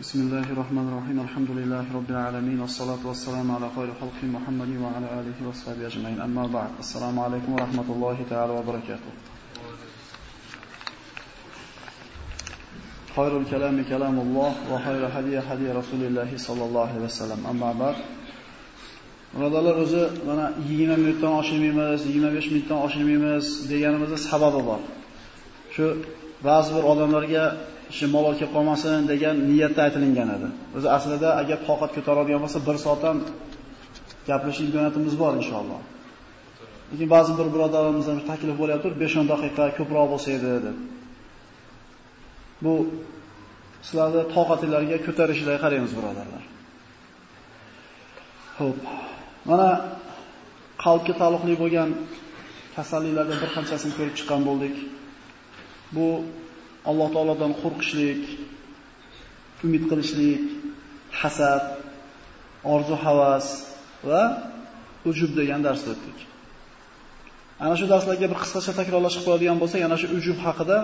بسم الله الرحمن الرحيم الحمد لله رب العالمين والصلاة والسلام على خير خلق محمد وعلى آله وصحبه أجمعين أما بعد السلام عليكم ورحمة الله تعالى وبركاته خير الكلام كلام الله وخير هدي هدي رسول الله صلى الله عليه وسلم أما بعد Birodarlar o'zi mana 20 minutdan oshirmaymiz, 25 minutdan oshirmaymiz deganimizda sababi bor. Shu ba'zi bir odamlarga ishi malol kelib qolmasin degan niyatda aytilingan edi. O'zi aslida agar toqat ko'taradigan bo'lsa 1 soatdan gaplashish imkoniyatimiz bor inshaalloh. Lekin ba'zi bir birodarlarimizdan taklif bo'layapti, 5-10 daqiqa ko'proq bo'lsa edi deb. Bu sizlarni toqatingizga ko'tarishlarga qaraymiz birodarlar. Xo'p. Mana qalbga taalluqli bo'lgan kasalliklardan bir qanchasini ko'rib chiqqan bo'ldik. Bu Alloh taolodan qo'rqishlik, umid qilishlik, hasad, orzu-havas va ujub degan dars o'tdik. Ana shu darslarga bir qisqacha takrorlashib qo'yadigan bo'lsa, yana shu ujub haqida,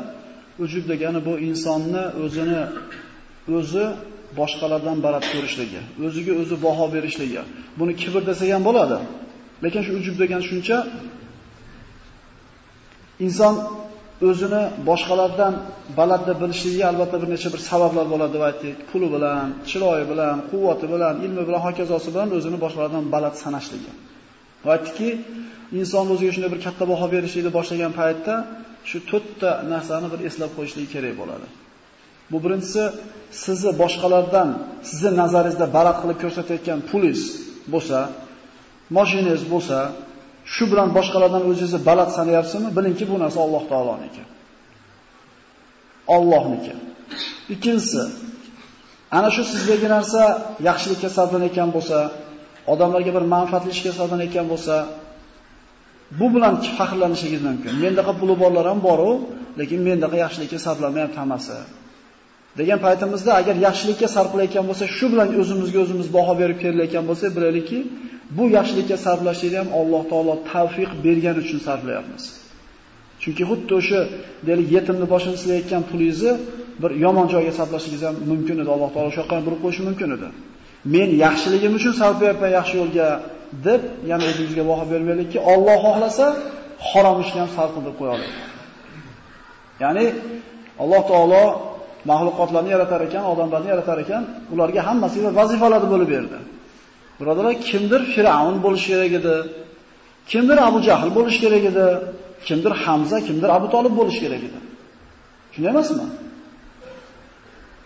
ujub degani bu insonni o'zini o'zi boshqalardan baland ko'rishligi, o'ziga o'zi baho berishligi. Buni kibr desak ham bo'ladi. Lekin shu ujub degan shuncha inson o'zini boshqalardan balandda bilishligiga albatta bir necha bir sabablar bo'ladi deb aytdik. Puli bilan, chiroyi bilan, quvvati bilan, ilmi bilan, hokazosi bilan o'zini boshqalardan baland sanashligi. Va aytdiki, inson o'ziga shunday bir katta baho berishlikni boshlagan paytda shu to'rtta narsani bir eslab qo'yishligi kerak bo'ladi. Bu birinchisi sizni boshqalardan sizni nazaringizda baland qilib ko'rsatayotgan pulingiz bo'lsa, mashinangiz bo'lsa, shu bilan boshqalardan o'zingizni baland sanayapsizmi? Bilingki, bu narsa Alloh taoloniki. Allohniki. Ikkinchisi, ana shu sizdagi narsa yaxshilikka sarflanayotgan bo'lsa, odamlarga bir manfaatli ishga sarflanayotgan bo'lsa, bu bilan faxrlanishingiz mumkin. Mendaqa puli borlar ham bor-u, lekin mendaqa yaxshilikka sarflamayapti hammasi. degan paytimizda agar yaxshilikka sarflayotgan bo'lsa, shu bilan o'zimizga o'zimiz baho berib kelayotgan bo'lsa, bilaylikki, bu yaxshilikka sarflashlikni ham Alloh taolo tavfiq bergani uchun sarflayapmiz. Chunki xuddi o'sha deylik yetimni boshini silayotgan pulingizni bir yomon joyga sarflashingiz ham mumkin edi. Alloh taolo shu qilib qo'yishi mumkin edi. Men yaxshiligim uchun sarflayapman yaxshi yo'lga deb yana o'zingizga baho bermaylikki, Alloh xohlasa harom ishni ham sarf qilib qo'ya oladi. Ya'ni Alloh taolo mahluqotlarni yaratar ekan, odamlarni yaratar ekan, ularga hammasiga vazifalarni bo'lib berdi. Birodarlar, kimdir Fir'aun bo'lish kerak edi, kimdir Abu Jahl bo'lish kerak edi, kimdir Hamza, kimdir Abu Talib bo'lish kerak edi. Shunday emasmi?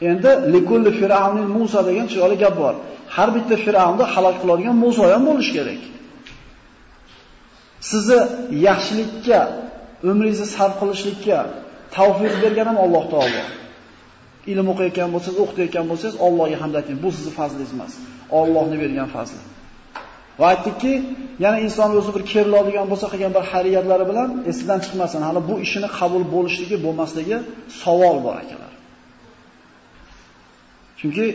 Endi likulli fir'aunin Musa degan chiroyli gap bor. Har bitta fir'avnni halok qiladigan Musa ham bo'lish kerak. Sizni yaxshilikka, umringizni sarf qilishlikka tavfiq bergan ham Alloh taolo. ilm o'qiyotgan bo'lsangiz, o'qitayotgan bo'lsangiz, Allohga hamd ayting. Bu sizning fazlingiz emas. Allohning bergan fazli. Va aytdikki, yana inson o'zi bir keriladigan bo'lsa, qilgan bir xariyatlari bilan esidan chiqmasin. Hali bu ishini qabul bo'lishligi, bo'lmasligi savol bor akalar. Chunki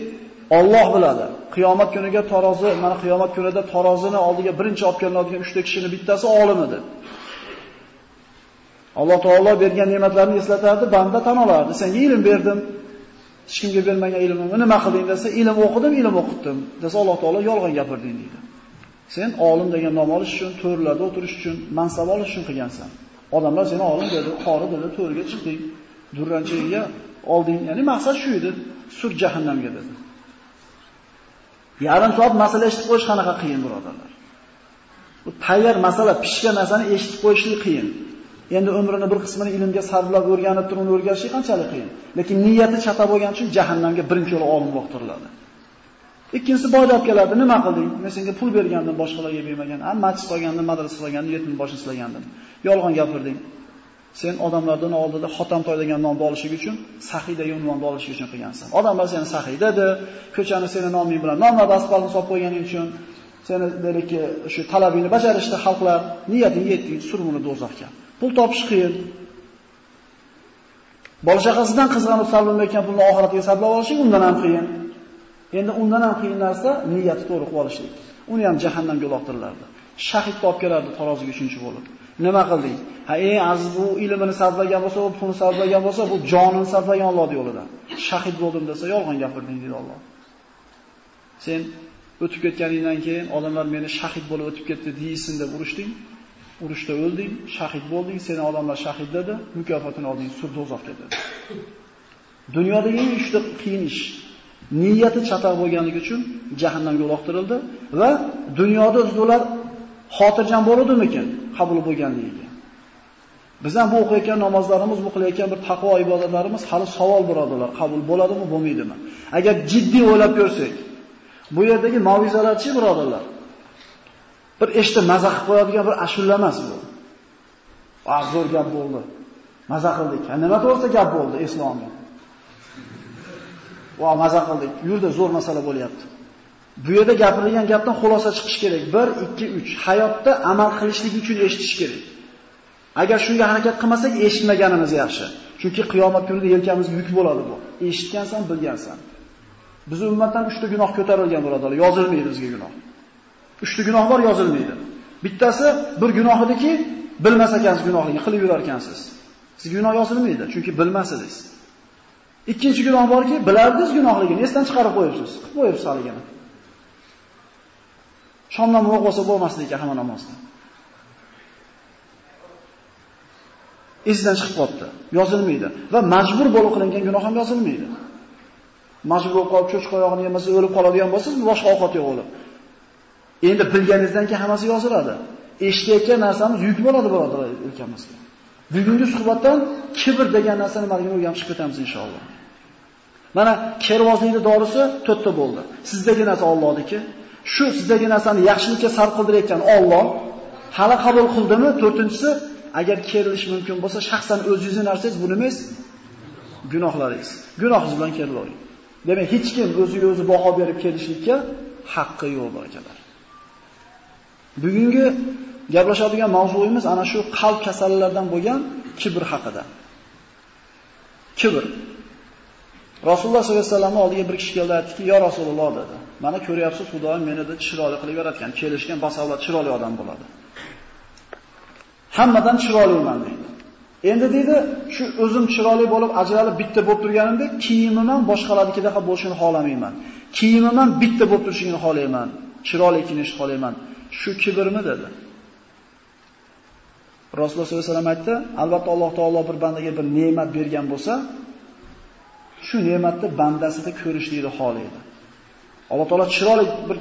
Alloh biladi. Qiyomat kuniga tarozi, mana qiyomat kunida tarozini oldiga birinchi olib kelinadigan 3 ta kishini bittasi olim edi. Alloh taolo bergan ne'matlarni eslatardi, banda tan olardi. Senga ilm berdim, hech kimga bermagan ilmimni nima qilding desa, ilm o'qidim, ilm o'qitdim. Desa Alloh taolo yolg'on gapirding deydi. Sen olim degan nom olish uchun, to'rlarda o'tirish uchun, mansab olish uchun qilgansan. Odamlar seni olim dedi, qori dedi, to'rga chiqding, durranchiga olding. Ya'ni maqsad shu edi, sur jahannamga dedi. Yarim soat masala eshitib qo'yish qanaqa qiyin, birodarlar. Bu tayyor masala, pishgan narsani eshitib qo'yishlik qiyin. Endi umrini bir qismini ilmga sarflab o'rganib turib uni qanchalik qiyin. Lekin niyati chata bo'lgani uchun jahannamga birinchi yo'l olinmoq turiladi. Ikkinchisi boyda olib keladi. Nima qilding? Men senga pul bergandim, boshqalarga bermagan. Ha, masjid qolgandim, madrasa qolgandim, yetim boshini silagandim. Yolg'on gapirding. Sen odamlardan oldida xotam degan nomni olishing uchun, sahiy degan unvonni olish uchun qilgansan. Odamlar seni sahiy dedi, ko'chani seni noming bilan nomlab asfaltni sotib qo'yganing uchun seni deylikki shu talabingni bajarishda xalqlar, niyating yetdi, surmuni do'zaxga. Pul topish qiyin. Bola chaqasidan qizg'anib sarflamayotgan pulni oxiratga sarflab olishing undan ham qiyin. Endi undan ham qiyin narsa niyati to'g'ri qilib olishlik. Uni ham jahannamga uloqtirilardi. Shahid topib kelardi taroziga 3 bo'lib. Nima qilding? Ha, eng aziz bu ilmini sarflagan bo'lsa, bu pulni sarflagan bo'lsa, bu jonini sarflagan Alloh yo'lida. Shahid bo'ldim desa, yolg'on gapirding deydi Alloh. Sen o'tib ketganingdan keyin odamlar meni shahid bo'lib o'tib ketdi deysin deb urishding. Urushda o'lding, shahid bo'lding, seni odamlar shahid dedi, mukofotini olding, sur do'zaxga dedi. Dunyoda eng uchta qiyin ish niyati chatoq bo'lganligi uchun jahannamga uloqtirildi va dunyoda o'zlar xotirjam bo'ludimikin qabul bo'lganligiga. Biz ham bu o'qiyotgan namozlarimiz, bu qilayotgan bir taqvo ibodatlarimiz hali savol birodalar, qabul bo'ladimi, bo'lmaydimi? Agar jiddiy o'ylab ko'rsak, bu yerdagi mav'izalarchi birodarlar. Bir eshitib işte, maza qilib qo'yadigan bir ashula emas bu. Ah, zo'r gap bo'ldi. Mazah qildik. Nima to'g'risida gap bo'ldi islomga? Va mazah qildik. Yurda zo'r masala bo'lyapti. Bu yerda gapirilgan gapdan xulosa chiqish kerak. 1, 2, 3. Hayotda amal qilishlik uchun eshitish kerak. Agar shunga harakat qilmasak, eshitmaganimiz yaxshi. Chunki qiyomat kunida yelkamizga yuk bo'ladi bu. Eshitgansan, bilgansan. Biz ummatdan 3 ta gunoh ko'tarilgan birodarlar, yozilmaydi bizga gunoh. Uchta gunoh bor, yozilmaydi. Bittasi bir gunoh ediki, bilmas ekansiz gunohligini qilib yurar ekansiz. Sizga gunoh yozilmaydi, chunki bilmasidingiz. Ikkinchi gunoh borki, bilardingiz gunohligini, esdan chiqarib qo'yibsiz. Qilib qo'yibsiz haligini. Shom namozi o'qisa bo'lmasdi ekan hamma namozda. Esdan chiqib qoldi. Yozilmaydi va majbur bo'lib qilingan gunoh ham yozilmaydi. Majbur bo'lib qolib cho'chqa oyog'ini yemasa o'lib qoladigan bo'lsangiz, boshqa ovqat yo'q o'lib. Endi bilganingizdan keyin hammasi yoziladi. Eshitayotgan narsamiz yuk bo'ladi birodarlar ulkamizga. Bugungi suhbatdan kibr degan narsani nimaligini o'rganib chiqib ketamiz inshaalloh. Mana kervozlikni dorisi to'rtta bo'ldi. Sizdagi narsa Allohniki, shu sizdagi narsani yaxshilikka sarf qildirayotgan Alloh hali qabul qildimi? To'rtinchisi, agar kerilish mumkin bo'lsa, shaxsan o'zingizni narsangiz bu emas, gunohlaringiz. Gunohingiz bilan kerilavering. Demak, hech kim o'ziga o'zi baho berib kelishlikka haqqi yo'q barakalar. Bugungi gaplashadigan mavzuimiz ana shu qalb kasallaridan bo'lgan kibr haqida. Kibr. Rasululloh sollallohu alayhi vasallam oldiga bir kishi keldi aytdiki, "Ya Rasululloh" dedi. "Mana ko'ryapsiz, Xudoim meni deb chiroyli qilib yaratgan, kelishgan basavlat chiroyli odam bo'ladi. Hammadan chiroyliman" dedi. Endi dedi, shu o'zim chiroyli bo'lib, ajralib bitta bo'lib turganimda, kiyimim ham boshqalarnikidaqa bo'lishini xohlamayman. Kiyimim ham bitta bo'lib turishini xohlayman. Chiroyli kiyinishni xohlayman. Shu kibrmi dedi. Rasululloh sollallohu alayhi vasallam aytdi, albatta Alloh taolo bir bandaga bir ne'mat bergan bo'lsa, shu ne'matni bandasida ko'rishlikni xohlaydi. Alloh taolo chiroyli bir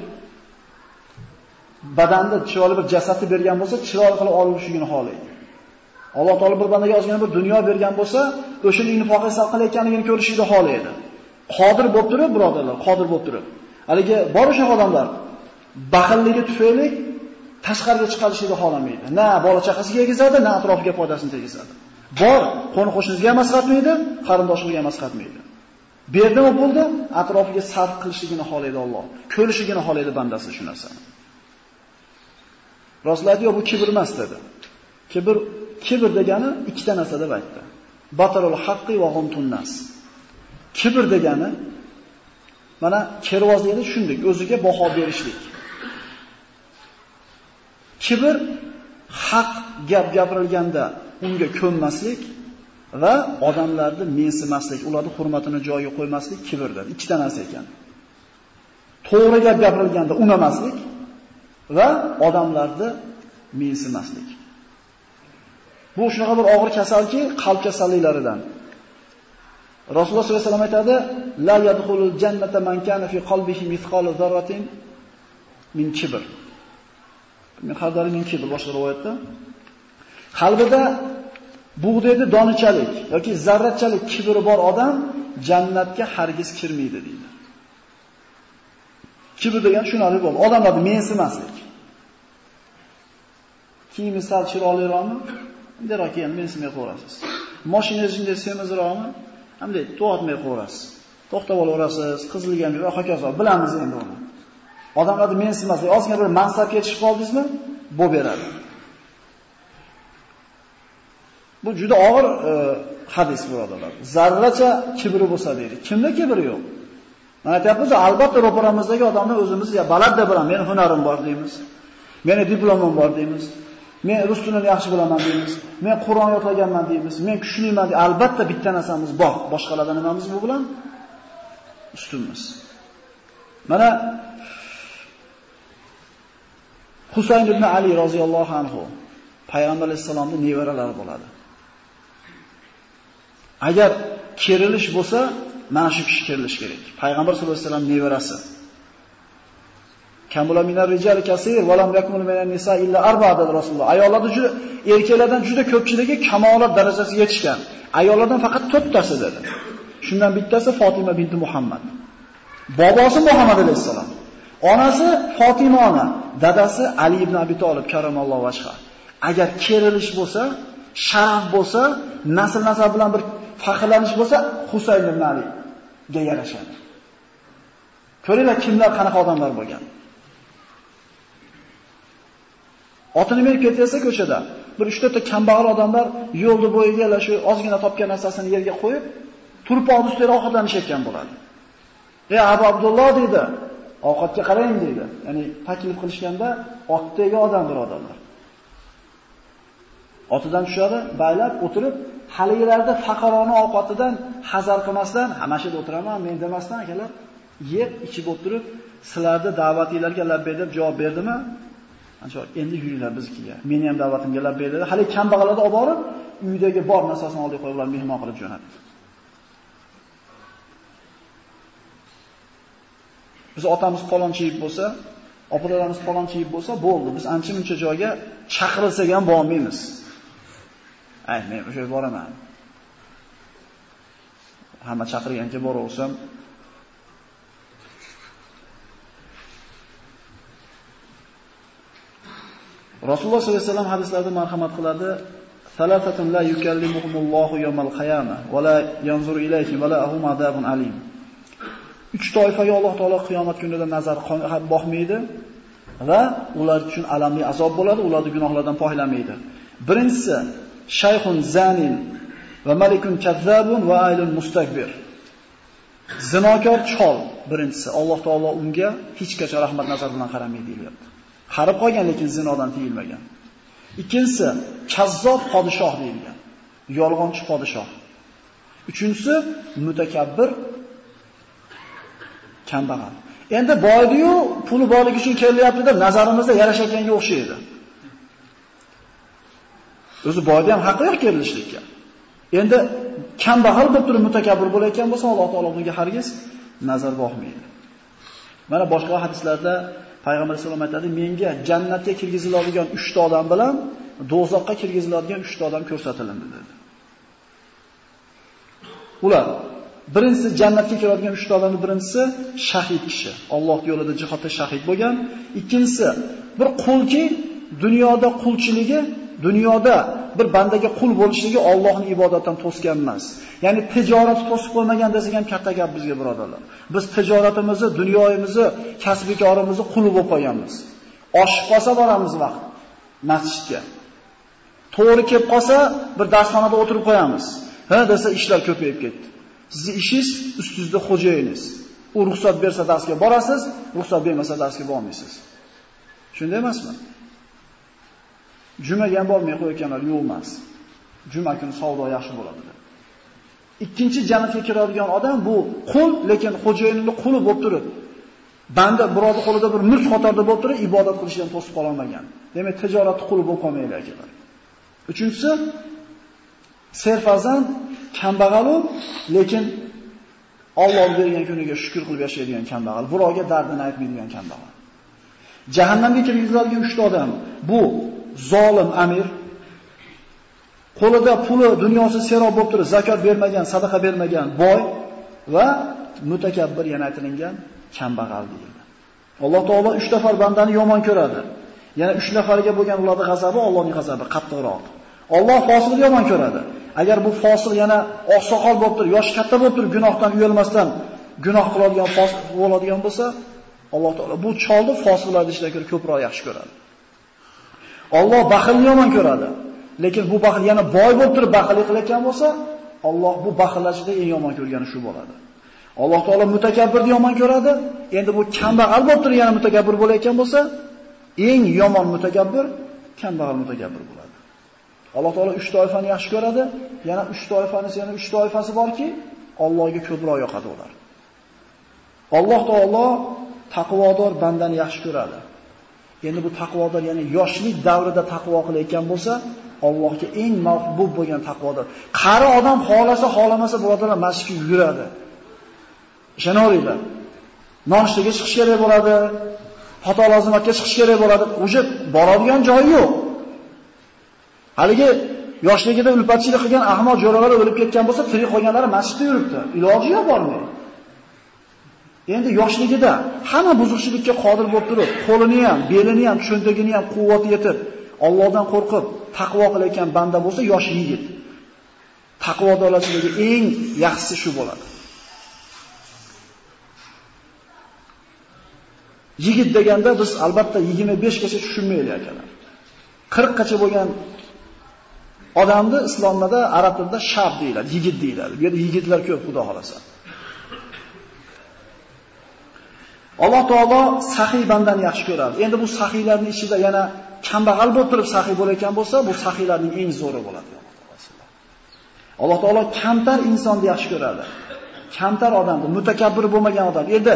badanda chiroyli bir jasadni bergan bo'lsa, chiroyli qilib olishligini xohlaydi. Alloh taolo bir bandaga ozgina bir dunyo bergan bo'lsa, o'shani infoqqa sarf qilayotganligini ko'rishlikni xohlaydi. Qodir bo'lib turib, birodarlar, qodir bo'lib turib. Haligi bor o'sha odamlar baxilligi tufayli tashqariga chiqarishni xohlamaydi. Na bola chaqasiga egizadi, na atrofiga foydasini tegizadi. Bor, qo'ni qo'shnisiga ham masxatmaydi, qarindoshiga ham masxatmaydi. Berdimi bo'ldi, atrofiga sarf qilishligini xohlaydi Alloh. Ko'rishligini xohlaydi bandasi shu narsani. Rasululloh yo bu kibr emas dedi. Kibr kibr degani ikkita narsa deb aytdi. Batarul haqqi va ghamtun nas. Kibr degani mana kervozlikni tushundik, o'ziga baho berishlik. Kibr haq gap gapirilganda unga ko'nmaslik va odamlarni mensimaslik, ularni hurmatini joyiga qo'ymaslik kibrdir. Ikkita narsa ekan. To'g'ri gap gapirilganda unamaslik va odamlarni mensimaslik. Bu shunaqa bir og'ir kasalki, qalb kasalliklaridan. Rasululloh sollallohu alayhi vasallam aytadi: "La yadkhulul jannata man kana fi qalbihi mithqalu zarratin min kibr." Men xadari bir boshqa rivoyatda. Qalbida bug'doyni donichalik yoki zarrachalik kibri bor odam jannatga hargiz kirmaydi deydi. Kibr degan shunali bo'ldi. Odamlarni mensimaslik. Kiyimi sal chiroyliroqmi? Deroq endi mensimay qo'yasiz. Mashinangizni semizroqmi? Hamday to'xtatmay qo'yasiz. To'xtab olaverasiz, qizilgan va hokazo. Bilamiz endi uni. Odamlarni mensimaslik, ozgina bir mansabga yetishib qoldingizmi, bo'p beradi. Bu juda og'ir e, hadis birodarlar. Zarracha kibri bo'lsa deydi. Kimda kibri yo'q? Mana aytayapmiz, albatta ro'paramizdagi odamni o'zimiz ya balad deb bilaman, meni hunarim bor deymiz. Meni diplomim bor deymiz. Men rus tilini yaxshi bilaman deymiz. Men Qur'on yodlaganman deymiz. Men kuchliman deymiz. albatta bitta narsamiz bor. Boshqalardan nimamiz bu bilan ustunmiz. Mana Husayn ibn Ali roziyallohu anhu payg'ambar alayhisolamning nevaralari bo'ladi. Agar kerilish bo'lsa, mana shu kishi kerilish kerak. Payg'ambar sollallohu alayhi vasallam nevarasi. Kamula minar rijal kasir va lam yakmul minan nisa illa arba dedi Rasululloh. Ayollarda juda erkaklardan juda ko'pchiligi kamolat darajasiga yetishgan. Ayollardan faqat to'rttasi dedi. Shundan bittasi Fatima binti Muhammad. Bobosi Muhammad alayhisalom. Onasi Fatima ona, dadasi Ali ibn Abi Talib karamallohu vajha. Agar kerilish bo'lsa, sharaf bo'lsa, nasl nasab bilan bir faxrlanish bo'lsa, Husayn ibn Aliga yarashadi. Ko'ringlar kimlar qanaqa odamlar bo'lgan. Otini berib ketsa ko'chada bir 3 ta kambag'al odamlar yo'lni bo'yiga shu ozgina topgan narsasini yerga qo'yib, turpoq ustiga ovqatlanishayotgan bo'ladi. "Ey Abu Abdulloh" dedi, "Ovqatga qarang" dedi. Ya'ni taklif qilishganda otdagi odam birodarlar. Otidan tushadi, baylab o'tirib, haligilarda faqarona ovqatidan hazar qilmasdan, "Hamasida o'tiraman, men demasdan akalar, yeb, ichib o'tirib, sizlarni da'vatinglarga labbay deb javob berdimi? Ancha endi yuringlar biznikiga. Meni ham da'vatimga labbay dedi. Hali kambag'allarni olib borib, uydagi bor narsasini olib qo'yib mehmon qilib jo'natdi. Biz otamiz palonchi yib bo'lsa, opalarimiz palonchi yib bo'lsa, bo'ldi. Biz ancha-muncha joyga chaqirilsak ham bormaymiz. Ay, men o'sha yerga boraman. Hamma chaqirgancha boraversam, Rasululloh sollallohu alayhi vasallam hadislarda marhamat qiladi. Salatatun la yukallimuhumullohu yawmal qiyamah va la yanzuru ilayhim va lahum adabun alim. Uch toifaga Alloh taolo qiyomat kunida nazar boqmaydi va ular uchun alamli azob bo'ladi, ularni gunohlardan poylamaydi. Birinchisi shayxun zanin va malikun kazzabun va aylun mustakbir. Zinokor chol birinchisi. Alloh taolo unga hech qachon rahmat nazar bilan qaramaydi deyapti. Qarib qolgan lekin zinodan tiyilmagan. Ikkinchisi kazzob podshoh deyilgan. Yolg'onchi podshoh. Uchinchisi mutakabbir kambag'al. Endi boydi-yu, puli borligi uchun kelyapti deb nazarimizda yarashayotganga o'xshaydi. O'zi boyda ham haqqi yo'q kerilishlikka. Endi kambag'al bo'lib turib mutakabbir bo'layotgan bo'lsa, Alloh taolo bunga hargiz nazar boqmaydi. Mana boshqa hadislarda Payg'ambar sollallohu alayhi vasallam menga jannatga kirgiziladigan 3 ta odam bilan do'zaxga kirgiziladigan 3 ta odam ko'rsatilindi dedi. Ular birinchisi jannatga kiradigan 3 ta odamning birinchisi shahid kishi, Alloh yo'lida jihodda shahid bo'lgan, ikkinchisi bir qulki dunyoda qulchiligi dunyoda bir bandaga qul bo'lishligi Allohning ibodatdan to'sgan emas. Ya'ni tijorat to'sib qo'ymagan desak ham katta gap bizga birodarlar. Biz tijoratimizni, dunyoyimizni, kasb-korimizni quli bo'lib qolganmiz. Oshib qolsa boramiz vaqt masjidga. To'g'ri kelib qolsa bir darsxonada o'tirib qo'yamiz. Ha desa ishlar ko'payib ketdi. Sizning ishingiz ustingizda xo'jayiningiz. U ruxsat bersa darsga borasiz, ruxsat bermasa darsga bormaysiz. Shunday emasmi? Jumaga ham bormay qo'yganlar yo'q emas. Juma kuni savdo yaxshi bo'ladi. Ikkinchi jannatga kiradigan odam bu qul, lekin xo'jayinining quli bo'lib turib, banda birodi qo'lida bir mulk qatorda bo'lib turib, ibodat qilishdan to'sib qola olmagan. Demak, tijoratni quli bo'lib qolmaydi akalar. Uchinchisi Serfarzand kambag'al u, lekin Alloh bergan kuniga shukr qilib yashaydigan kambag'al, birovga dardini aytmaydigan kambag'al. Jahannamga kirgiziladigan 3 ta odam bu zolim amir qo'lida puli dunyosi serob bo'lib turib zakot bermagan, sadaqa bermagan boy va mutakabbir yana aytilgan kambag'al deyildi. Alloh taolo 3 nafar bandani yomon ko'radi. Yana 3 nafarga bo'lgan ularning g'azabi Allohning g'azabi qattiqroq. Alloh fosilni yomon ko'radi. Agar bu fosil yana oqsoqol bo'lib turib, yoshi katta bo'lib turib, gunohdan uyalmasdan gunoh qiladigan fosil bo'ladigan bo'lsa, Alloh taolo bu cholni fosillarni ishidan ko'proq yaxshi ko'radi. Alloh baxilni yomon ko'radi. Lekin bu baxil yana boy bo'lib turib baxillik qilayotgan bo'lsa, Alloh bu baxillarchida eng yomon ko'rgani shu bo'ladi. Alloh taolo mutakabbirni yomon ko'radi. Endi bu kambag'al bo'lib turib yana mutakabbir bo'layotgan bo'lsa, eng yomon mutakabbir kambag'al mutakabbir bo'ladi. Alloh taolo 3 toifani yaxshi ko'radi, yana 3 toifani yana 3 toifasi borki, Allohga ko'proq yoqadi ular. Alloh taolo taqvodor bandani yaxshi ko'radi. Endi bu taqvodor, ya'ni yoshlik davrida taqvo qilayotgan bo'lsa, Allohga eng mahbub bo'lgan taqvodor. Qari odam xolasa, xolamasa birodarlar masjidga yuradi. Ishonaveringlar. Nonushtaga chiqish kerak bo'ladi, xato lozimatga chiqish kerak bo'ladi. Uje boradigan joyi yo'q. Haligi yoshligida ulpatchilik qilgan ahmoq jo'ralar o'lib ketgan bo'lsa, tirik qolganlari masjidda yuribdi. Iloji yo'q bormaydi. Endi yoshligida hamma buzuqchilikka qodir bo'lib turib, qo'lini ham, belini ham, cho'ntagini ham quvvati yetib, Allohdan qo'rqib, taqvo qilayotgan banda bo'lsa, yosh yigit. Taqvodorlarchiligi eng yaxshisi shu bo'ladi. Yigit deganda biz albatta 25 gacha tushunmaylik akalar. 40 gacha bo'lgan odamni islomda arab tilida shab deyiladi, yigit deyiladi. Bu yerda yigitlar ko'p, xudo xolasa. Alloh taolo saxiy bandani yaxshi ko'radi. Endi bu saxiylarning ichida yana kambag'al bo'lib turib saxiy bo'layotgan bo'lsa, bu saxiylarning eng zo'ri bo'ladi. Alloh taolo kamtar insonni yaxshi ko'radi. Kamtar odamni, mutakabbir bo'lmagan odam. Endi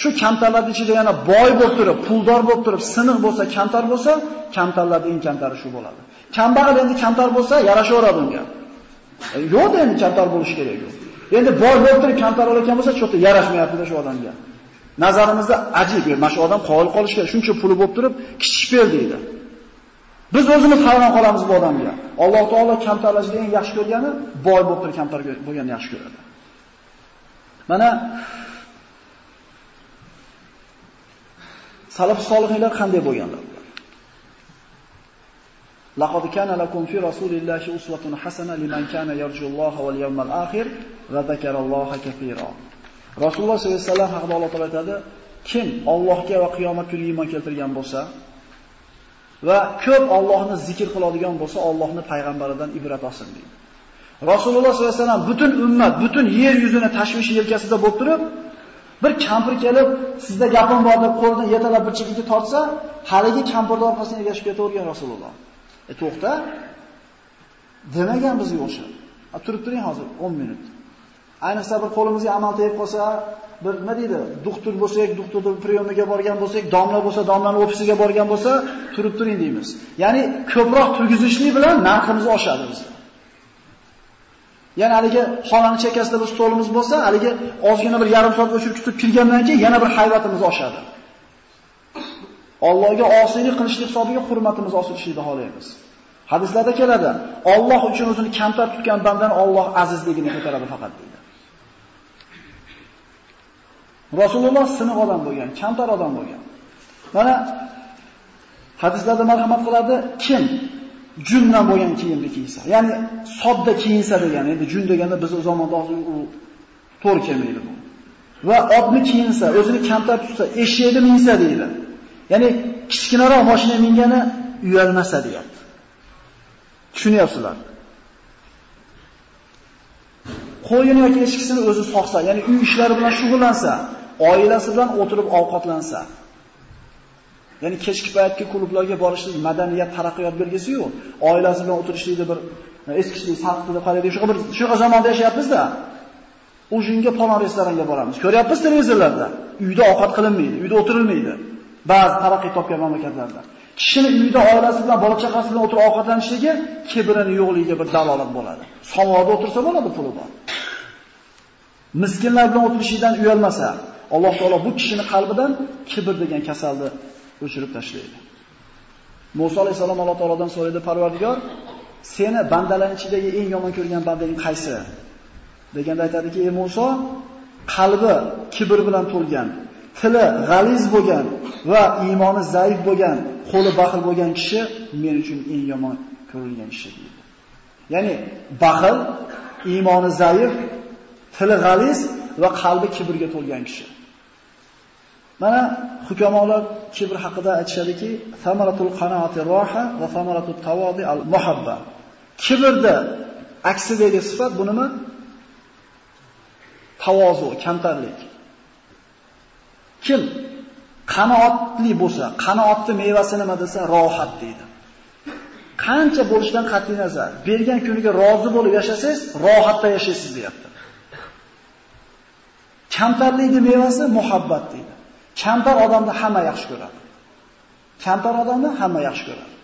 shu kamtarlarning ichida yana boy bo'lib turib, puldor bo'lib turib, siniq bo'lsa, kamtar bo'lsa, kamtarlarning eng kamtari shu bo'ladi. Kambag'al endi kamtar bo'lsa, yarashaveradi unga. Yo'q endi kamtar bo'lish kerak yo'q. Endi boy bo'lib turib kamtar bo'layotgan bo'lsa, cho'ta yarashmayapti shu odamga. Nazarimizda ajib, e, mana shu odam qoyil qolish kerak. Shuncha puli bo'lib turib, kichik fel deydi. Biz o'zimiz hayron qolamiz bu odamga. Alloh taolo kamtarlashni eng yaxshi ko'rgani boy bo'lib turib kamtar bo'lganni yaxshi ko'radi. Mana salaf solihlar qanday bo'lganlar? Laqad kana lakum fi rasulillahi uswatun hasana liman kana yarjulloha wal yawmal akhir va zakaralloha katira. Rasululloh sollallohu alayhi vasallam haqida Alloh aytadi, kim Allohga va qiyomat kuniga iymon keltirgan bo'lsa va ko'p Allohni zikr qiladigan bo'lsa, Allohni payg'ambaridan ibrat olsin deydi. Rasululloh sollallohu alayhi vasallam butun ummat, butun yer yuzini tashvish yelkasida bo'lib turib, bir kampir kelib, sizda gapim bor deb qo'lidan yetalab bir chekiga tortsa, haligi kampirning orqasiga ergashib ketavergan Rasululloh. E to'xta. Demagan bizga o'sha. Turib turing hozir 10 minut. Ayniqsa bir qo'limizga amal tegib qolsa, bir nima deydi, doktor bo'lsak, doktorni priyemiga borgan bo'lsak, domla bo'lsa, domlaning ofisiga borgan bo'lsa, turib turing deymiz. Ya'ni ko'proq turgizishlik bilan narximiz oshadi bizda. Ya'ni haligi xonani chekkasida bir stolimiz bo'lsa, haligi ozgina bir yarim soat o'chirib kutib kirgandan keyin yana bir hayvatimiz oshadi. Allohga osiylik qilishlik hisobiga hurmatimiz oshishini xohlaymiz. Hadislarda keladi, Alloh uchun o'zini kamtar tutgan bandani Alloh azizligini ko'taradi faqat deydi. Rasululloh siniq odam bo'lgan, kamtar odam bo'lgan. Mana hadislarda marhamat qiladi, kim jundan bo'lgan kiyimni kiysa, ya'ni sodda kiyinsa degan, endi jun deganda biz o zamonda hozir u to'r kelmaydi bu. Va otni kiyinsa, o'zini kamtar tutsa, eshakni minsa deydi. Ya'ni kichkinaroq mashina mingani uyalmasa deyapti. Tushunyapsizlar? Qo'yini yoki echkisini o'zi soqsa, ya'ni uy ishlari bilan shug'ullansa, oilasi bilan o'tirib ovqatlansa, ya'ni kechki paytki klublarga borishlik madaniyat taraqqiyot belgisi-yu, oilasi bilan o'tirishlikda bir eskichilik sarqdi deb qaraydi. Bir shu zamonda yashayapmiz-da. O'shunga palon restoranga boramiz. Ko'ryapmiz televizorlarda. Uyda ovqat qilinmaydi, uyda o'tirilmaydi. Ba'zi taraqqiy topgan mamlakatlarda. Kishini uyida oilasi bilan, bola chaqasi bilan o'tirib ovqatlanishligi kibrini yo'qligiga bir dalolat bo'ladi. Samoda o'tirsa bo'ladi puli bor. Miskinlar bilan o'tirishidan uyalmasa, Alloh taolo bu kishini qalbidan kibr degan kasalni o'chirib tashlaydi. Musa alayhisalom Alloh taolodan so'raydi, Parvardigor, seni bandalar ichidagi eng yomon ko'rgan bandang qaysi? Deganda aytadiki, ey Musa, qalbi kibr bilan to'lgan, tili g'aliz bo'lgan va iymoni zaif bo'lgan, qo'li baxil bo'lgan kishi men uchun eng yomon ko'rilgan kishi deydi. Ya'ni baxil, iymoni zaif, tili g'aliz va qalbi kibrga to'lgan kishi. Mana hukamolar kibr haqida aytishadiki, samaratul qanoati roha va samaratut tawadi al muhabba. Kibrda aksidagi sifat bu nima? Tavozu, kamtarlik. Kim qanoatli bo'lsa, qanoatli mevasi nima desa, rohat deydi. qancha bo'lishidan qat'iy nazar, bergan kuniga rozi bo'lib yashasangiz, rohatda yashaysiz deyapti. Kamtarlikning mevasi muhabbat deydi. Kamtar odamni hamma yaxshi ko'radi. Kamtar odamni hamma yaxshi ko'radi.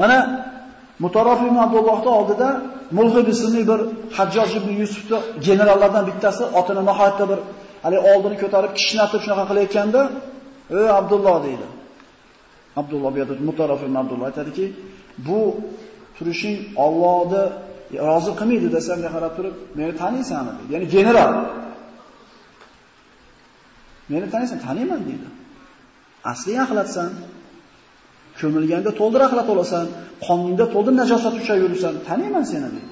Mana Mutarraf ibn Abdullohning oldida Mulhib ismli bir Hajjoj ibn Yusufni generallardan bittasi otini nihoyatda bir hali oldini ko'tarib kishnatib shunaqa qilayotganda, "Ey Abdulloh" deydi. Abdulloh bu yerda Mutarraf ibn Abdulloh aytadiki, "Bu turishing Allohni rozi qilmaydi" desamga qarab turib, "Meni taniysanmi?" deydi. Ya'ni general. "Meni taniysan?" "Taniyman" deydi. "Asli axlatsan." Ko'milganda to'ldir axlat olasan, qoningda to'ldir najosat ushlab yuribsan, taniyman seni deydi.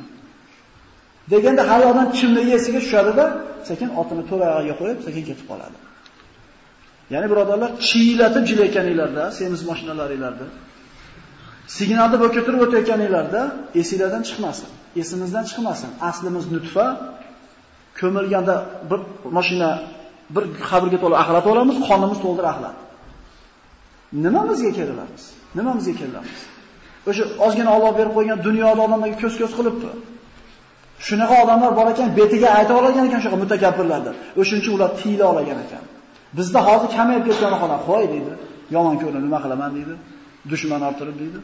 Deganda hayodan chimligi esiga tushadi-da, sekin otini to'rag'iga qo'yib, sekin ketib qoladi. Ya'ni birodarlar, chiylatib jilayotganinglarda, semiz mashinalaringlarda, signalni bo'lib o'tayotganinglarda esingizdan chiqmasin, esimizdan chiqmasin. Aslimiz nutfa, ko'milganda bir mashina bir qabrga to'la axlat olamiz, qonimiz to'ldir axlat. Nimamizga kerilamiz? Nimamizga kerilamiz? O'sha ozgina Alloh berib qo'ygan dunyoda odamlarga ko'z-ko'z qilibdi. Shunaqa odamlar bor ekan, betiga ayta olgan ekan shunaqa mutakabbirlardan. O'shuncha ular tiyila olgan ekan. Bizda hozir kamayib ketgan xola, qo'y deydi. Yomon ko'rinib nima qilaman deydi. Dushman orttirib deydi.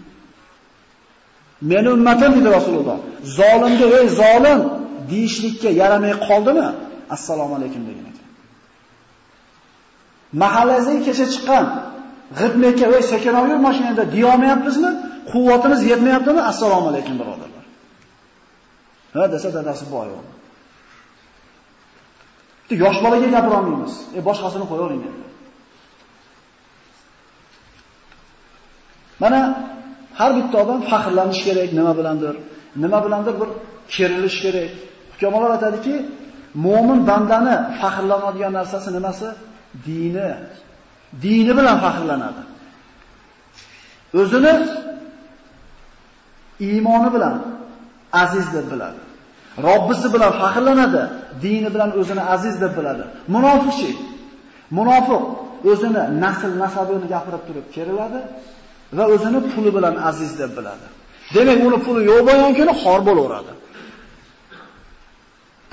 Meni ummatim dedi Rasululloh. Zolimga ey zolim deyishlikka yaramay qoldimi? Assalomu alaykum degan ekan. Mahallasiga kecha chiqqan g'itmekka va sekinroq yur mashinada deyolmayapmizmi? Quvvatimiz yetmayaptimi? Assalomu alaykum birodarlar. Ha desa dadasi boy yo'q. Bitta yosh bolaga gapira olmaymiz. E boshqasini qo'yavering endi. Mana har bitta odam faxrlanish kerak nima bilandir, nima bilandir bir kerilish kerak. Hukamolar aytadiki, mu'min bandani faxrlanadigan narsasi nimasi? Dini. Dini bilan faxrlanadi. O'zini iymoni bilan aziz deb biladi. Robbisi bilan faxrlanadi, dini bilan o'zini aziz deb biladi. Munofiqchi. Munofiq o'zini nasl nasabini gapirib turib keriladi va o'zini puli bilan aziz deb biladi. Demak, uni puli yo'q bo'lgan kuni xor bo'laveradi.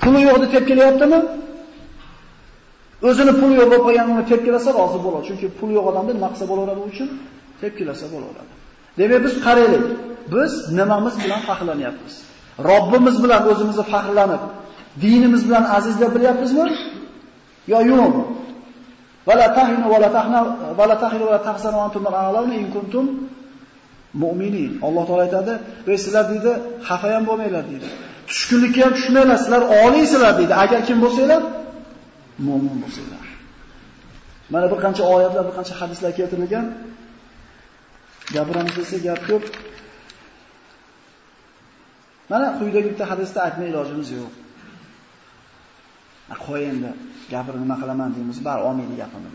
Puli yo'q deb tepkilayaptimi? O'zini puli yo'q bo'lib qolganini tepkilasa rozi bo'ladi. Chunki puli yo'q odamda nima qilsa bo'laveradi uchun tepkilasa bo'laveradi. Demak, biz qaraylik. Biz nimamiz bilan faxrlanyapmiz? Robbimiz bilan o'zimizni faxrlanib, dinimiz bilan aziz deb bilyapmizmi? Yo yo'q? Vala tahinu vala tahna vala tahinu vala tahsanu antum a'launa in kuntum mu'minin. Alloh taolay aytadi, "Ey sizlar deydi, xafa ham bo'lmanglar" deydi. Tushkunlikka ham tushmanglar, sizlar oliysizlar deydi. Agar kim bo'lsanglar, mu'min bo'lsanglar. Mana bir qancha oyatlar, bir qancha hadislar keltirilgan. Gapiramiz desa gap ko'p. Mana quyidagi bitta hadisda aytmay ilojimiz yo'q. Qo'y endi, gapirib nima qilaman deymiz, bar olmaydi gapini.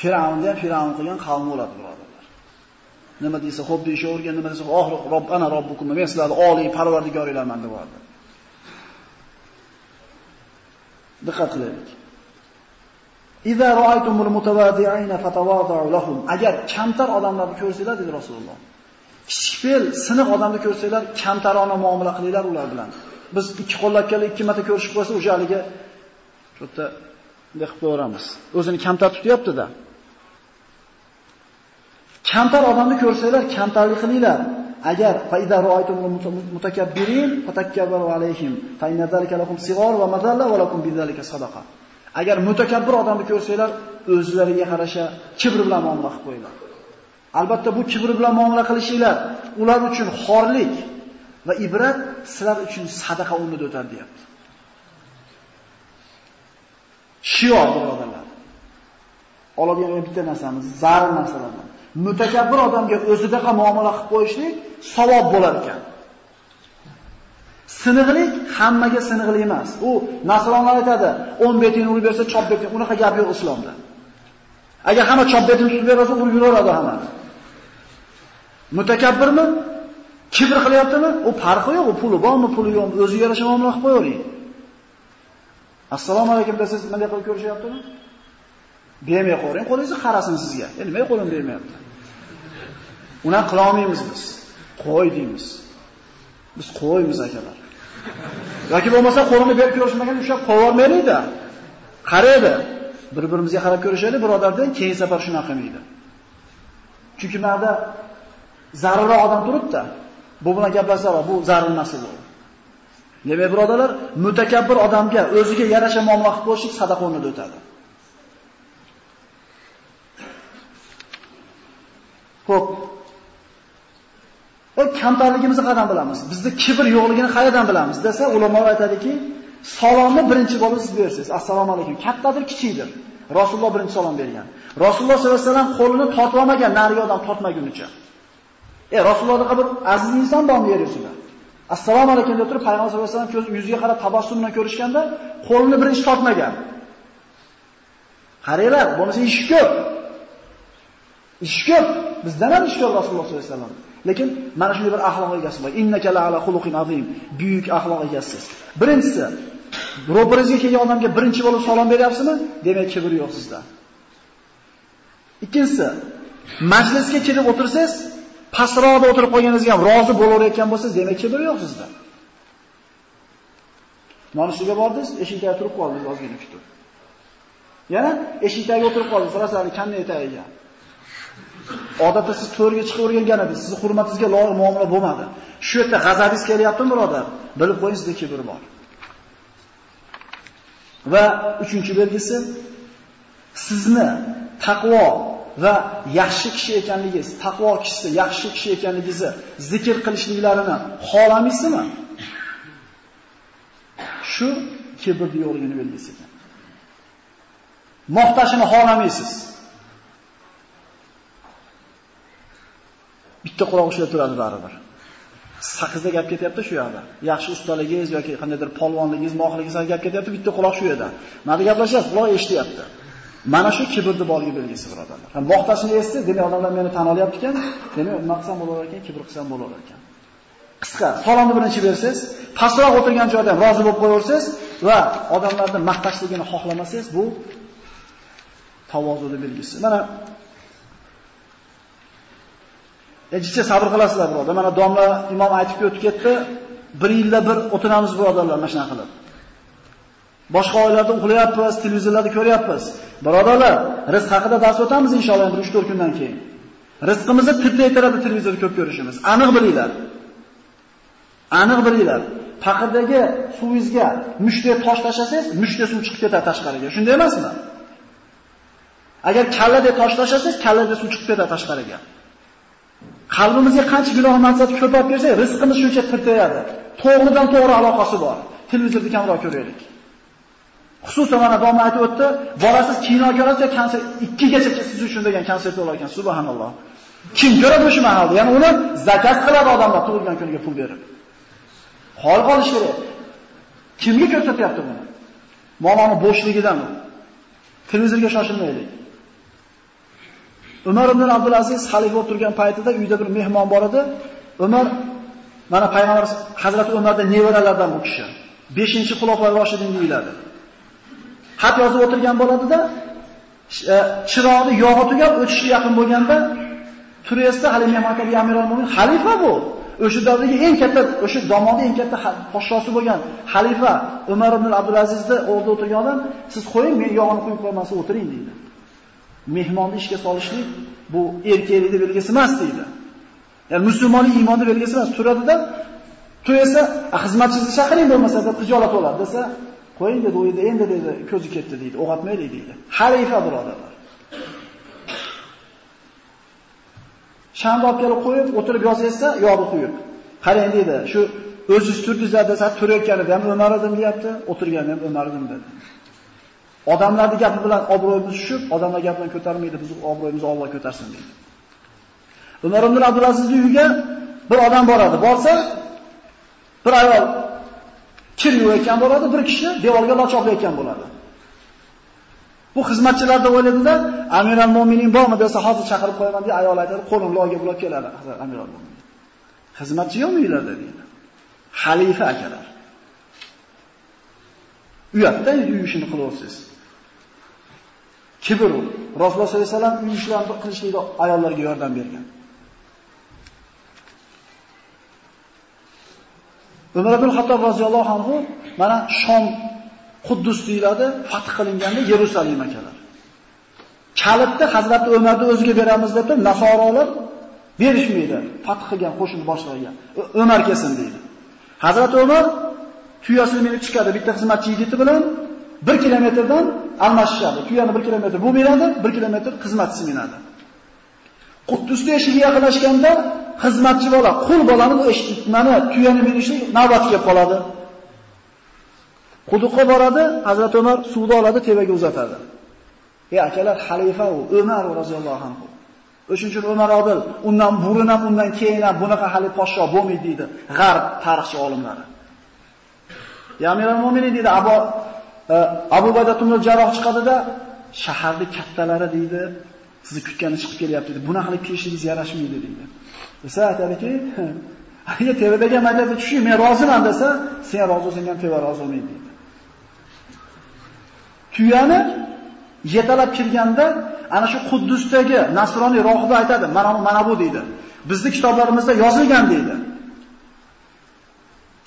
Firavnda ham Firavn qilgan qavm bo'ladi, birodarlar. Nima deysa, xo'p deyishavergan, nima desa, oxiri oh, Robb ana robbukum, men sizlarni oliy parvardigoringlarman" deb o'rdi. Diqqat qilaylik. Iza ra'aytumul mutawadi'ina fatawadu lahum. Agar kamtar odamlarni ko'rsanglar dedi Rasululloh. Kichikfel siniq odamni ko'rsanglar, kamtarona muomala qilinglar ular bilan. Biz ikki qo'llab kelib ikki marta ko'rishib qo'ysa, o'sha haliga shu yerda bunday qilib qo'yamiz. O'zini kamtar tutyapti-da. Kamtar odamni ko'rsanglar, kamtarlik qilinglar. Agar faida mutakabbirin fatakabbaru alayhim fa inna zalika lakum va madalla va lakum bizalika sadaqa. Agar mutakabbir odamni ko'rsanglar, o'zlariga qarasha kibr bilan muomala qilib qo'yinglar. Albatta bu kibr bilan muomala qilishinglar ular uchun xorlik va ibrat sizlar uchun sadaqa umid o'tadi, deyapti. Shior birodarlar. Oladigan bitta narsamiz, zarar narsalardan. Mutakabbir odamga o'zidaqa muomala qilib qo'yishlik savob bo'lar ekan. Siniqlik hammaga siniqli emas. U nasronlar aytadi, 10 betingni urib bersa chop beting, unaqa gap yo'q islomda. Agar hamma chop betingni urib bersa, urib yuraveradi hamma. Mutakabbirmi? Kibr qilyaptimi? U farqi yo'q, u puli bormi, puli yo'qmi, o'ziga yarasha muomala qilib qo'yavering. Assalomu alaykum desiz, nima qilib ko'rishyaptimi? Bermay qo'ying, qo'lingizni qarasin sizga. Endi nima qo'lim bermayapti? Uni qila olmaymiz biz. Qo'y deymiz. Biz qo'ymiz akalar. yoki bo'lmasa qo'lini berib ko'rishmagan ushlab qo'yolmaydi. Qaraydi. Bir-birimizga qarab ko'rishaylik, birodardan keyin safar shunaqa qilmaydi. Chunki mana zarurroq odam turibdi. Bu bilan gaplashsa, bu zarur narsa bu. Demak, birodalar, mutakabbir odamga o'ziga yarasha muomala qilib qo'yishlik sadaqa o'rnida o'tadi. Xo'p. O kamtarligimizni qadam bilamiz? Bizda kibr yo'qligini qayerdan bilamiz desa, ulamolar aytadiki, salomni birinchi bo'lib siz bersiz. Assalomu alaykum. Kattadir, kichikdir. Rasululloh birinchi salom bergan. Rasululloh sollallohu alayhi vasallam qo'lini tortib olmagan nariga odam tortmagunicha. E, Rasulullohga bir aziz inson bormi yer yuzida? Assalomu alaykum deb turib payg'ambar sollallohu alayhi vasallam ko'z yuziga qarab tabassum bilan ko'rishganda qo'lini birinchi tortmagan. Qaranglar, bunisi ish ko'p. Ish ko'p. Bizdan ham ish ko'p Rasululloh sollallohu alayhi vasallam. Lekin mana shunday bir axloq egasi bor. Innaka la ala xuluqin azim. Buyuk axloq egasiz. Birinchisi, ro'parizga kelgan odamga birinchi bo'lib salom beryapsizmi? Demak, kibr yo'q sizda. Ikkinchisi, majlisga kelib o'tirsangiz, pastroqda o'tirib qolganingizga ham rozi bo'laverayotgan bo'lsangiz, demak kibr yo'q sizda. Nonushtaga bordingiz, eshikda turib qoldingiz ozgina kutib. Yana eshikdagi o'tirib qoldingiz, rasali qanday etagiga. Odatda siz to'rga chiqib o'rgangan edingiz, sizni hurmatingizga loyiq muomala bo'lmadi. Shu yerda g'azabingiz kelyaptimi, birodar? Bilib qo'ying, sizda kibr bor. Va uchinchi belgisi sizni taqvo va yaxshi kishi ekanligingiz, taqvo kishisi, yaxshi kishi ekanligingizni zikr qilishliklarini xohlamaysizmi? Shu kibr yo'qligini belgisi ekan. Maqtashini xohlamaysiz. Bitta quloq ushlab turadi baribir. Saqizda gap ketyapti shu yerda. Yaxshi ustaligingiz yoki qandaydir polvonligingiz, mohirligingiz gap ketyapti, bitta quloq shu yerda. Nima gaplashasiz? quloq eshityapti. Mana shu kibrni borligi belgisi birodarlar. Ham vaqtashini eshitsa, demak odamlar meni tan olyapti ekan, demak nima qilsam bo'lar ekan, kibr qilsam bo'lar ekan. Qisqa, salomni birinchi bersangiz, pastroq o'tirgan joyda rozi bo'lib qo'yaversangiz va odamlarning maqtashligini xohlamasangiz, bu tavozuni belgisi. Mana Ejicha sabr qilasizlar birodar. Mana domla imom aytib o'tib ketdi. Bir yilda bir o'tiramiz birodarlar mana shunaqa qilib. Boshqa oylarda uxlayapmiz, televizorlarda ko'ryapmiz. Birodarlar, rizq haqida dars o'tamiz inshaalloh endi 3-4 kundan keyin. Rizqimizni titraytiradi televizor ko'p ko'rishimiz. Aniq bilinglar. Aniq bilinglar. Paqirdagi suvingizga mushta tosh tashlasangiz, mushta suv chiqib ketadi tashqariga. Shunday emasmi? Agar kallada tosh tashlasangiz, kallada suv chiqib ketadi tashqariga. Qalbimizga qancha gunoh maqsad ko'payib bersak, rizqimiz shuncha tirtayadi. To'g'ridan to'g'ri aloqasi bor. Televizorni kamroq ko'raylik. Xususan mana domla aytib o'tdi, bolasiz kino ko'rasa, konsert 2 gacha siz uchun degan konsert bo'lar ekan. Subhanalloh. Kim ko'radi o'sha mahalda? Ya'ni uni zakat qiladi odamlar tug'ilgan kuniga pul berib. Hol qolish kerak. Kimga ko'rsatyapti buni? Moloni bo'shligidan. Televizorga shoshilmaylik. Umar ibn Abdulaziz xalifa o'tirgan paytida uyda bir mehmon bor edi. Umar mana payg'ambar Hazrat Umardan nevaralaridan bu kishi. 5-xulofa Roshidin deyiladi. Xat yozib o'tirgan bo'ladida e, chiroqni yog'i tugab o'tishga yaqin bo'lganda Turesda hali Mehmatali Amirul Mo'min xalifa bu. O'sha davrdagi eng katta, o'sha domodi eng katta podshosi bo'lgan xalifa Umar ibn Abdulazizni o'rnida o'tirgan odam, siz qo'ying, men yog'ini quyib qo'ymasdan o'tiring deydi. mehmonni ishga solishlik bu erkaklikning belgisi emas deydi. Ya'ni musulmonlik iymonni belgisi emas. Turadida tu ah, xizmatchingizni chaqiring bo'lmasa deb xijolat bo'ladi desa, qo'ying dedi, o'yida endi dedi, ko'zi ketdi deydi, o'g'atmaylik deydi. Xalifa birodarlar. Shamni olib kelib qo'yib, o'tirib yozsa, yo'q quyib. Qarang deydi, shu o'zingiz turdingizlar desa, turayotganida ham Umar edim deyapti, o'tirganda ham Umar edim dedi. Odamlarning gapi bilan obro'yimiz tushib, odamlar gapi bilan ko'tarmaydi, biz obro'yimizni Alloh ko'tarsin deydi. Umar ibn Abdulazizning uyiga bir odam boradi. Borsa, bir ayol kir yuvayotgan bo'ladi, bir kishi devorga lochoblayotgan bo'ladi. Bu xizmatchilar deb o'yladida, Amir al-Mu'minin bormi desa, hozir chaqirib qo'yaman deb ayol aytadi, qo'lim loyga bulab keladi Amir al-Mu'min. Xizmatchi yo'qmi uylarda deydi. Xalifa akalar. Uyatda uy ishini qilyapsiz. Kibr. Rasululloh sollallohu alayhi vasallam uy ishlarini qilishlikda ayollarga yordam bergan. Umar ibn Xattob roziyallohu anhu mana Shom Quddus deyiladi, fath qilinganda Yerusalim akalar. Kalitni Hazrat Umarni o'ziga beramiz deb nasorolar berishmaydi. Fath qilgan qo'shin boshlagan. Umar kelsin deydi. Hazrat Umar tuyasini minib chiqadi bitta xizmatchi yigiti bilan 1 kilometrdan almashishadi. Tuyani 1 kilometr bu beradi, 1 kilometr xizmatchisi minadi. Quddusda shu yaqinlashganda xizmatchi bola, qul bolani eshitmani tuyani minishlik navbati kelib qoladi. Quduqqa boradi, Hazrat Umar suvni oladi, tevaga uzatadi. Ey akalar, xalifa u, Umar roziyallohu anhu. O'shuning uchun Umar odil, undan burun ham, undan keyin ham bunaqa hali podsho bo'lmaydi deydi g'arb tarixchi olimlari. Yamirul Mu'minin deydi Abu e, Abu Abu Baydatumul Jarroh chiqadida shaharni kattalari deydi, sizni kutgani chiqib kelyapti dedi. Bunaqa qilib yarashmaydi deydi. Desa aytadiki, agar tevadagi madadi tushing, men roziman desa, sen rozi bo'lsang ham teva rozi bo'lmaydi deydi. Tuyani yetalab kirganda ana shu Quddusdagi Nasroniy rohib aytadi, mana mana bu deydi. Bizning kitoblarimizda yozilgan deydi.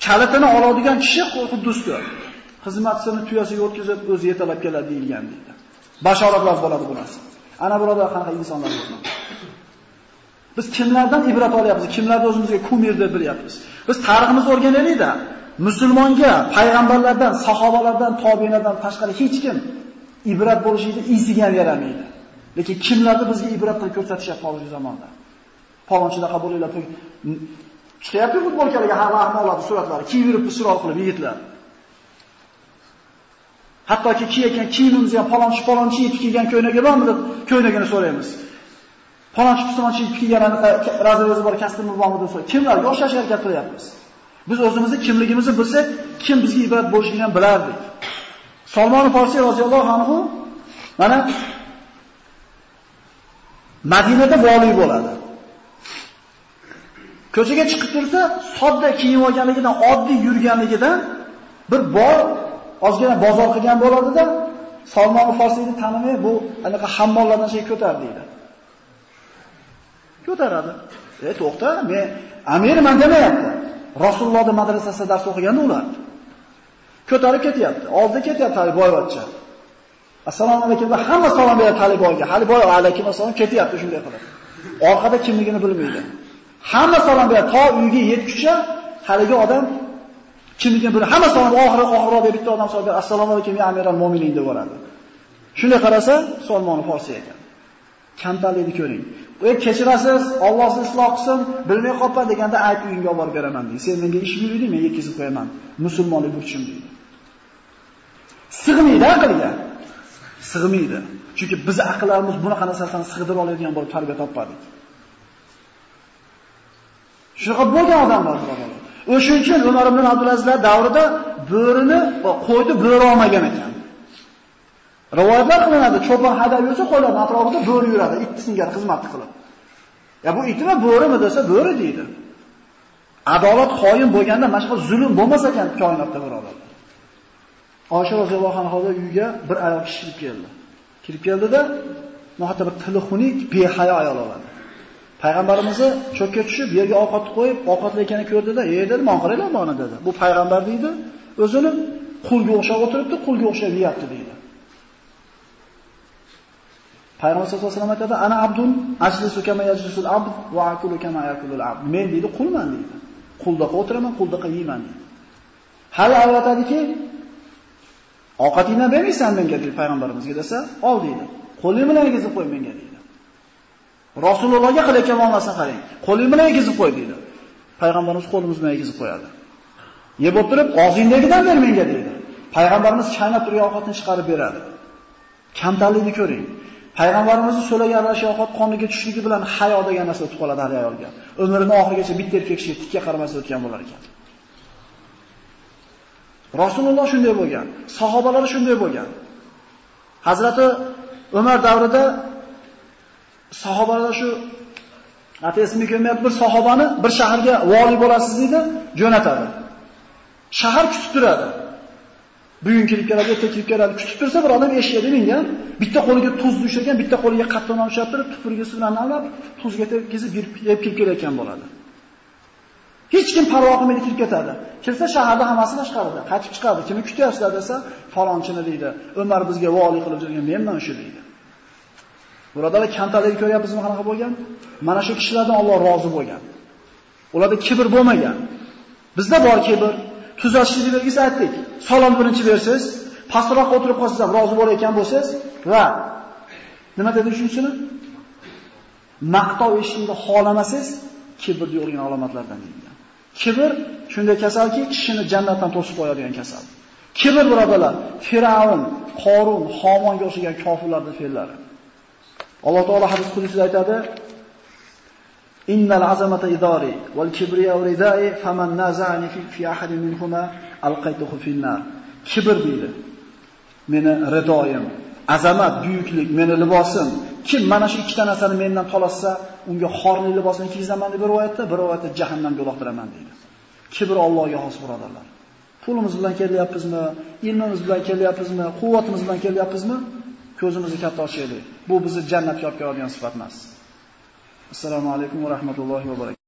Kalitini oladigan kishi Quddusga Xizmatchisini tuyasiga o'tkazib o'zi yetalab keladi deyilgan deydi. Bashoratlar bo'ladi bu narsa. Ana birodar qanaqa insonlar bor. Biz kimlardan ibrat olyapmiz? Kimlarni o'zimizga kumir deb bilyapmiz? Biz tariximizni o'rganaylik-da. Musulmonga payg'ambarlardan, sahobalardan, tobiinlardan tashqari hech kim ibrat bo'lishini iziga ham yaramaydi. Lekin kimlarni bizga ibrat qilib ko'rsatishyapti hozirgi zamonda? Palonchida qabulinglar chiqyapti futbolkalarga hamma ahmoqlarning suratlari, kiyib yuribdi suroq qilib yigitlar. Hattoki kiygan kiyimimizni ham palonchi palonchi yetib kelgan ko'ynagi bormi deb ko'ynagini so'raymiz. Palonchi pistonchi yetib kelgan e, razrezi bor kasbimiz bormi deb so'raymiz. Kimlarga o'xshash harakat qilyapmiz? Biz o'zimizni kimligimizni bilsak, kim bizga ibrat bo'lishini ham bilardik. Salmon Farsiy roziyallohu anhu mana Madinada vali bo'ladi. Ko'chaga chiqib tursa, sodda kiyim olganligidan, oddiy yurganligidan bir bor ozgina bozor qilgan bo'ladida, Salmon Forsiyni tanimay bu anaqa hammollardan shay ko'tar deydi. Ko'taradi. E to'xta, men amirman demayapti. Rasulullohning madrasasida dars o'qiganda ular. Ko'tarib ketyapti. Oldida ketyapti hali boyvachcha. Assalomu alaykum va hamma salom beradi Taliboyga. Hali boy alaykum assalom ketyapti shunday qilib. Orqada kimligini bilmaydi. Hamma salom beradi. To uyga yetguncha haligi odam kimligini bir Hamma salom oh, oxiri oxirroqda oh, bitta odam salom. Assalomu alaykum ya amiral mu'minin deb boradi. Shunday qarasa, Solmon Farsi ekan. Kamtalikni ko'ring. "Ey kechirasiz, Alloh sizni isloq qilsin, bilmay qolpa" deganda ayt uyinga olib borib beraman deydi. Sen menga ish buyurding, men yetkazib qo'yaman. Musulmonlik burchim deydi. Sig'maydi aqlga. Sig'maydi. Chunki biz aqllarimiz bunaqa narsadan sig'dira oladigan bo'lib tarbiya topmadik. Shunaqa bo'lgan odamlar birodarlar. O'sha uchun Umar ibn Abdulazizlar davrida bo'rini, qo'yni bo'ri olmagan ekan. Rivoyatlar qilinadi, cho'pon hadab yursa qo'ylar atrofida bo'ri yuradi, it singari xizmat qilib. Ya bu itmi, bo'rimi desa, bo'ri deydi. Adolat qoyim bo'lganda mana shu zulm bo'lmas ekan koinotda birodarlar. Oysha roziyallohu anha uyiga bir ayol kishi kirib keldi. Kirib keldida, nohata bir tili xunuk, behayo ayol oladi. Payg'ambarimizni cho'kka tushib, yerga ovqat qo'yib, ovqatlayotganini ko'rdida, "Ey" dedi, "Men qaranglar buni" dedi. Bu payg'ambar deydi, o'zini qulga o'xshab o'tiribdi, qulga o'xshab yeyapti deydi. Payg'ambar sollallohu alayhi vasallam aytadi, "Ana abdun ajlisu kama yajlisul abd va akulu kama yakulul abd." Men deydi, qulman deydi. Quldaqa o'tiraman, quldaqa yeyman deydi. Hali aytadiki, ovqatingdan bermaysan menga deydi payg'ambarimizga desa, ol deydi. Qo'ling bilan yegizib qo'y menga deydi. Rasulullohga qilayotgan muomalasini qarang. Qo'ling bilan egizib qo'y deydi. Payg'ambarimiz qo'limiz bilan egizib qo'yadi. Yeb o'tirib, og'zingdagidan ber menga deydi. Payg'ambarimiz chaynab turgan ovqatni chiqarib beradi. Kamtarlikni ko'ring. Payg'ambarimizni so'lagan arashi ovqat qoniga tushishligi bilan hayo degan narsa o'tib qoladi hali ayolga. Umrining oxirigacha bitta erkak kishiga tikka qaramasdan o'tgan bo'lar ekan. Rasululloh shunday bo'lgan, sahobalar shunday bo'lgan. Hazrati Umar davrida sahobalar shu ati ismi bir sahobani bir shaharga vali bo'lasiz deydi, jo'natadi. Shahar kutib turadi. Bugun kirib keladi, ertaga kirib keladi. Kutib tursa bir odam eshikka mingan, bitta qo'liga tuz ushlagan, bitta qo'liga qattiq non ushlab turib, tupurgisi bilan namlab, tuzga tekizib yeb kirib kelayotgan bo'ladi. Hech kim parvo qilmaydi kirib ketadi. Kirsa shaharda hammasi tashqarida, qaytib chiqadi. Kimni kutyapsizlar desa, falonchini deydi. Umar bizga vali qilib jurgan menman shu deydi. Birodalar kamtarlik ko'ryapmizmi qanaqa bo'lgan? Mana shu kishilardan Alloh rozi bo'lgan. Ularda kibr bo'lmagan. Bizda bor kibr. Tuzatishni belgisi aytdik. Salom birinchi bersiz, pastroq o'tirib qolsangiz ham rozi bo'layotgan bo'lsangiz va nima dedi shunchini? Maqtov eshitishni xohlamasangiz, kibr yo'lgan alomatlaridan deyilgan. Kibr shunday kasalki, kishini jannatdan to'sib qo'yadigan kasal. Kibr birodalar, Firavun, Qorun, Homonga o'xshagan kofirlarning fe'llari. Alloh taolo hadis qudusida aytadi: Innal azamata idori wal kibriya ridai faman naza'ani fi ahadin minhuma alqaytuhu finnar. Kibr deydi. Meni ridoyim, azamat, buyuklik, meni libosim. Kim mana shu ikkita narsani mendan tolassa, unga xorli libosini kiygizaman deb bir rivoyatda, bir rivoyatda jahannamga uloqtiraman deydi. Kibr Allohga xos birodarlar. Pulimiz bilan kelyapmizmi, ilmimiz bilan kelyapmizmi, quvvatimiz bilan kelyapmizmi? Ko'zimizni katta ochaylik. Bu bizni jannatga olib keladigan sifat emas. Assalomu alaykum va rahmatullohi va barakatuh.